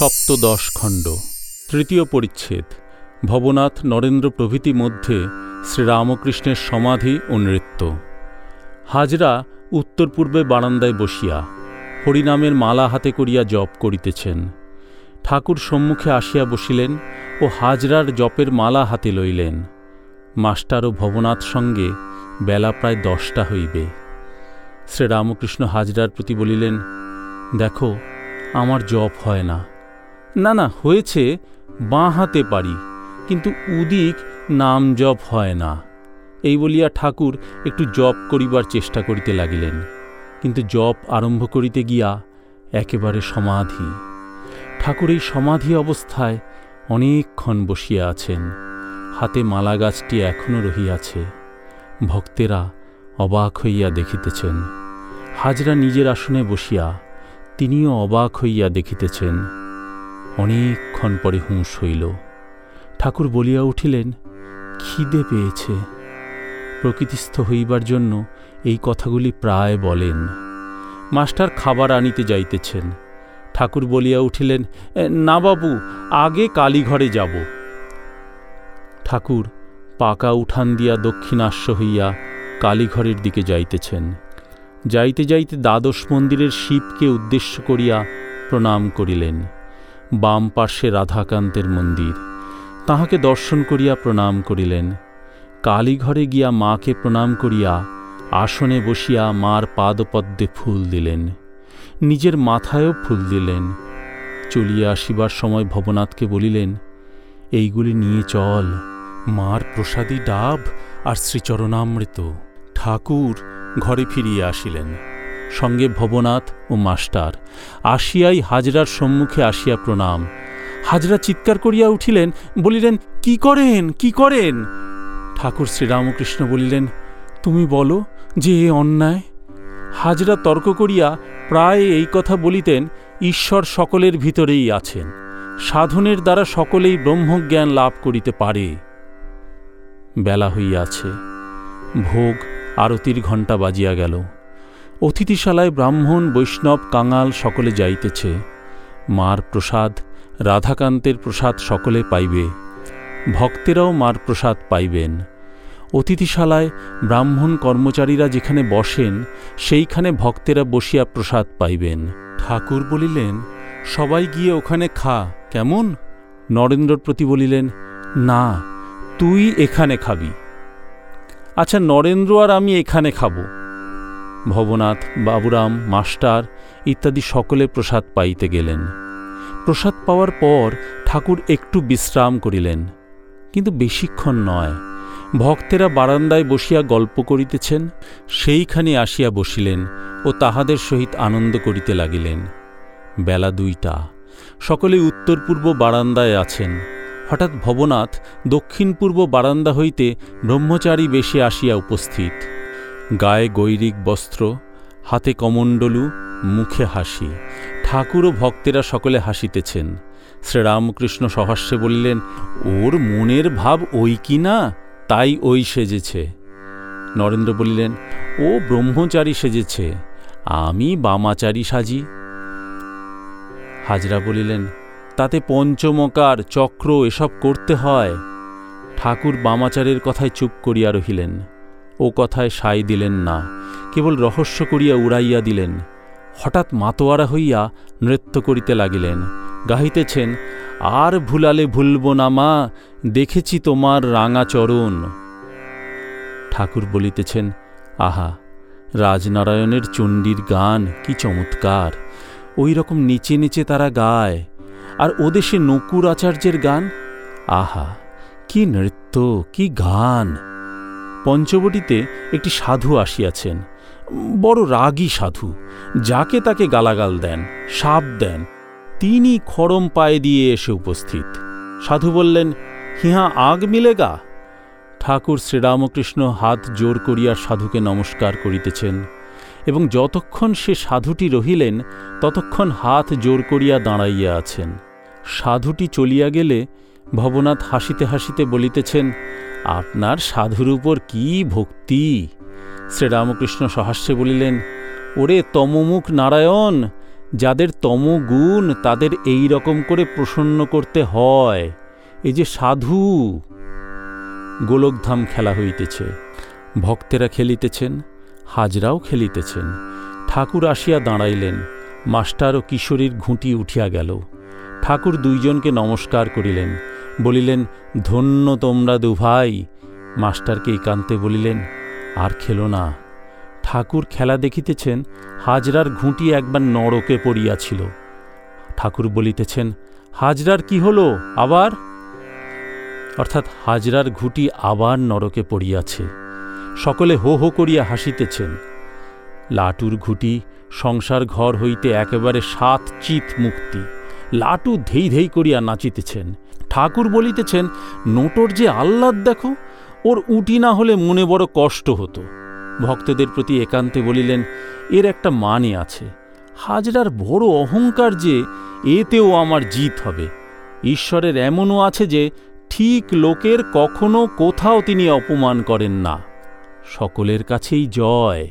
সপ্তদশ খণ্ড। তৃতীয় পরিচ্ছেদ। ভবনাথ নরেন্দ্র প্রভৃতি মধ্যে শ্রীরামকৃষ্ণের সমাধি ও নৃত্য। হাজরা উত্তর পূর্বে বারান্দায় বসিয়া হরিনামের মালা হাতে করিয়া জপ করিতেছেন। ঠাকুর সম্মুখে আসিয়া বসিলেন ও হাজরার জপের মালা হাতে লইলেন। মাস্টার ও ভবনাথ সঙ্গে বেলা প্রায় দশটা হইবে। শ্রীরামকৃষ্ণ হাজরার প্রতি বলিলেন, দেখো, আমার জপ হয় না। না না, হয়েছে, বাঁ হাতে পারি, কিন্তু উদিক নাম জপ হয় না। এই বলিয়া ঠাকুর একটু জপ করিবার চেষ্টা করিতে লাগিলেন, কিন্তু জপ আরম্ভ করিতে গিয়া একেবারে সমাধি। ঠাকুর এই সমাধি অবস্থায় অনেকক্ষণ বসিয়া আছেন, হাতে মালা গাছটি এখনও রহিয়াছে। ভক্তেরা অবাক হইয়া দেখিতেছেন, হাজরা নিজের আসনে বসিয়া, তিনিও অবাক হইয়া দেখিতেছেন। অনেকক্ষণ পরে হুঁশ হইল। ঠাকুর বলিয়া উঠিলেন, খিদে পেয়েছে। প্রকৃতিস্থ হইবার জন্য এই কথাগুলি প্রায় বলেন। মাস্টার খাবার আনিতে যাইতেছেন। ঠাকুর বলিয়া উঠিলেন, না বাবু, আগে কালীঘরে যাব। ঠাকুর পাকা উঠান দিয়া দক্ষিণাস্য হইয়া কালীঘরের দিকে যাইতেছেন। যাইতে যাইতে দ্বাদশ মন্দিরের শিবকে উদ্দেশ্য করিয়া প্রণাম করিলেন। বাম পার্শ্বে রাধাকান্তের মন্দির। তাহাকে দর্শন করিয়া প্রণাম করিলেন। কালীঘরে গিয়া মাকে প্রণাম করিয়া আসনে বসিয়া মার পাদপদ্মে ফুল দিলেন। নিজের মাথায়ও ফুল দিলেন। চলিয়া আসিবার সময় ভবনাথকে বলিলেন, এইগুলি নিয়ে চল। মার প্রসাদী ডাব আর শ্রীচরণামৃত। ঠাকুর ঘরে ফিরিয়া আসিলেন। সঙ্গে ভবনাথ ও মাস্টার। আসিয়াই হাজরার সম্মুখে আসিয়া প্রণাম। হাজরা চিৎকার করিয়া উঠিলেন, বলিলেন, কি করেন কি করেন? ঠাকুর শ্রীরামকৃষ্ণ বলিলেন, তুমি বলো যে এ অন্যায়? হাজরা তর্ক করিয়া প্রায় এই কথা বলিতেন, ঈশ্বর সকলের ভিতরেই আছেন। সাধনের দ্বারা সকলেই ব্রহ্মজ্ঞান লাভ করিতে পারে। বেলা হইয়াছে। ভোগ, আরতির ঘণ্টা বাজিয়া গেল। অতিথিশালায় ব্রাহ্মণ বৈষ্ণব কাঙাল সকলে যাইতেছে। মার প্রসাদ রাধাকান্তের প্রসাদ সকলে পাইবে। ভক্তেরাও মার প্রসাদ পাইবেন। অতিথিশালায় ব্রাহ্মণ কর্মচারীরা যেখানে বসেন সেইখানে ভক্তেরা বসিয়া প্রসাদ পাইবেন। ঠাকুর বলিলেন সবাই গিয়ে ওখানে খা কেমন? নরেন্দ্রর প্রতি বলিলেন না তুই এখানে খাবি। আচ্ছা নরেন্দ্র আর আমি এখানে খাব। ভবনাথ, বাবুরাম, মাস্টার ইত্যাদি সকলে প্রসাদ পাইতে গেলেন। প্রসাদ পাওয়ার পর ঠাকুর একটু বিশ্রাম করিলেন, কিন্তু বেশিক্ষণ নয়। ভক্তেরা বারান্দায় বসিয়া গল্প করিতেছেন, সেইখানে আসিয়া বসিলেন ও তাহাদের সহিত আনন্দ করিতে লাগিলেন। বেলা দুইটা, সকলে উত্তর পূর্ব বারান্দায় আছেন। হঠাৎ ভবনাথ দক্ষিণ পূর্ব বারান্দা হইতে ব্রহ্মচারী বেশে আসিয়া উপস্থিত। গায়ে গৈরিক বস্ত্র, হাতে কমণ্ডলু, মুখে হাসি। ঠাকুর ও ভক্তেরা সকলে হাসিতেছেন। শ্রীরামকৃষ্ণ সহাস্যে বলিলেন, ওর মনের ভাব ওই কি না? তাই ওই সেজেছে। নরেন্দ্র বলিলেন, ও ব্রহ্মচারী সেজেছে। আমি বামাচারী সাজি। হাজরা বলিলেন, তাতে পঞ্চমকার, চক্র, এসব করতে হয়। ঠাকুর বামাচারের কথায় চুপ করিয়া রহিলেন। ও কথায় সাই দিলেন না, কেবল রহস্য করিয়া উড়াইয়া দিলেন। হঠাৎ মাতোয়ারা হইয়া নৃত্য করিতে লাগিলেন, গাহিতেছেন, আর ভুলালে ভুলব না মা, দেখেছি তোমার রাঙা চরণ। ঠাকুর বলিতেছেন, আহা, রাজনারায়ণের চণ্ডীর গান কি চমৎকার, ওই রকম নিচে নিচে তারা গায়, আর ওদেশে নকুর আচার্যের গান, আহা, কি নৃত্য, কি গান। পঞ্চবটিতে একটি সাধু আসিয়াছেন। বড় রাগী সাধু, যাকে তাকে গালাগাল দেন, সাপ দেন তিনি খড়ম পায়ে দিয়ে এসে উপস্থিত। সাধু বললেন, হিহা, আগ মিলেগা ঠাকুর শ্রীরামকৃষ্ণ হাত জোর করিয়া সাধুকে নমস্কার করিতেছেন এবং যতক্ষণ সে সাধুটি রহিলেন, ততক্ষণ হাত জোর করিয়া দাঁড়াইয়া আছেন। সাধুটি চলিয়া গেলে ভবনাথ হাসিতে হাসিতে বলিতেছেন, আপনার সাধুর উপর কি ভক্তি? শ্রীরামকৃষ্ণ সহাস্যে বলিলেন, ওরে তমমুখ নারায়ণ, যাদের তমগুণ তাদের এই রকম করে প্রসন্ন করতে হয়, এই যে সাধু! গোলকধাম খেলা হইতেছে, ভক্তেরা খেলিতেছেন, হাজরাও খেলিতেছেন। ঠাকুর আসিয়া দাঁড়াইলেন, মাস্টার ও কিশোরীর ঘুঁটি উঠিয়া গেল। ঠাকুর দুইজনকে নমস্কার করিলেন। বলিলেন, ধন্য তোমরা দুভাই। মাস্টারকে একান্তে বলিলেন, আর খেলো না। ঠাকুর খেলা দেখিতেছেন, হাজরার ঘুঁটি একবার নরকে পড়িয়াছিল। ঠাকুর বলিতেছেন, হাজরার কি হলো আবার? অর্থাৎ হাজরার ঘুঁটি আবার নরকে পড়িয়াছে। সকলে হো হো করিয়া হাসিতেছেন। লাটুর ঘুঁটি, সংসার ঘর হইতে একেবারে সাত চিত মুক্তি। লাটু ধেই ধেই করিয়া নাচিতেছেন। ঠাকুর বলিতেছেন, নোটর যে আহ্লাদ দেখো, ওর উটি না হলে মনে বড় কষ্ট হতো। ভক্তদের প্রতি একান্তে বলিলেন, এর একটা মানে আছে। হাজরার বড় অহংকার যে, এতেও আমার জিত হবে। ঈশ্বরের এমনও আছে যে, ঠিক লোকের কখনো কোথাও তিনি অপমান করেন না। সকলের কাছেই জয়।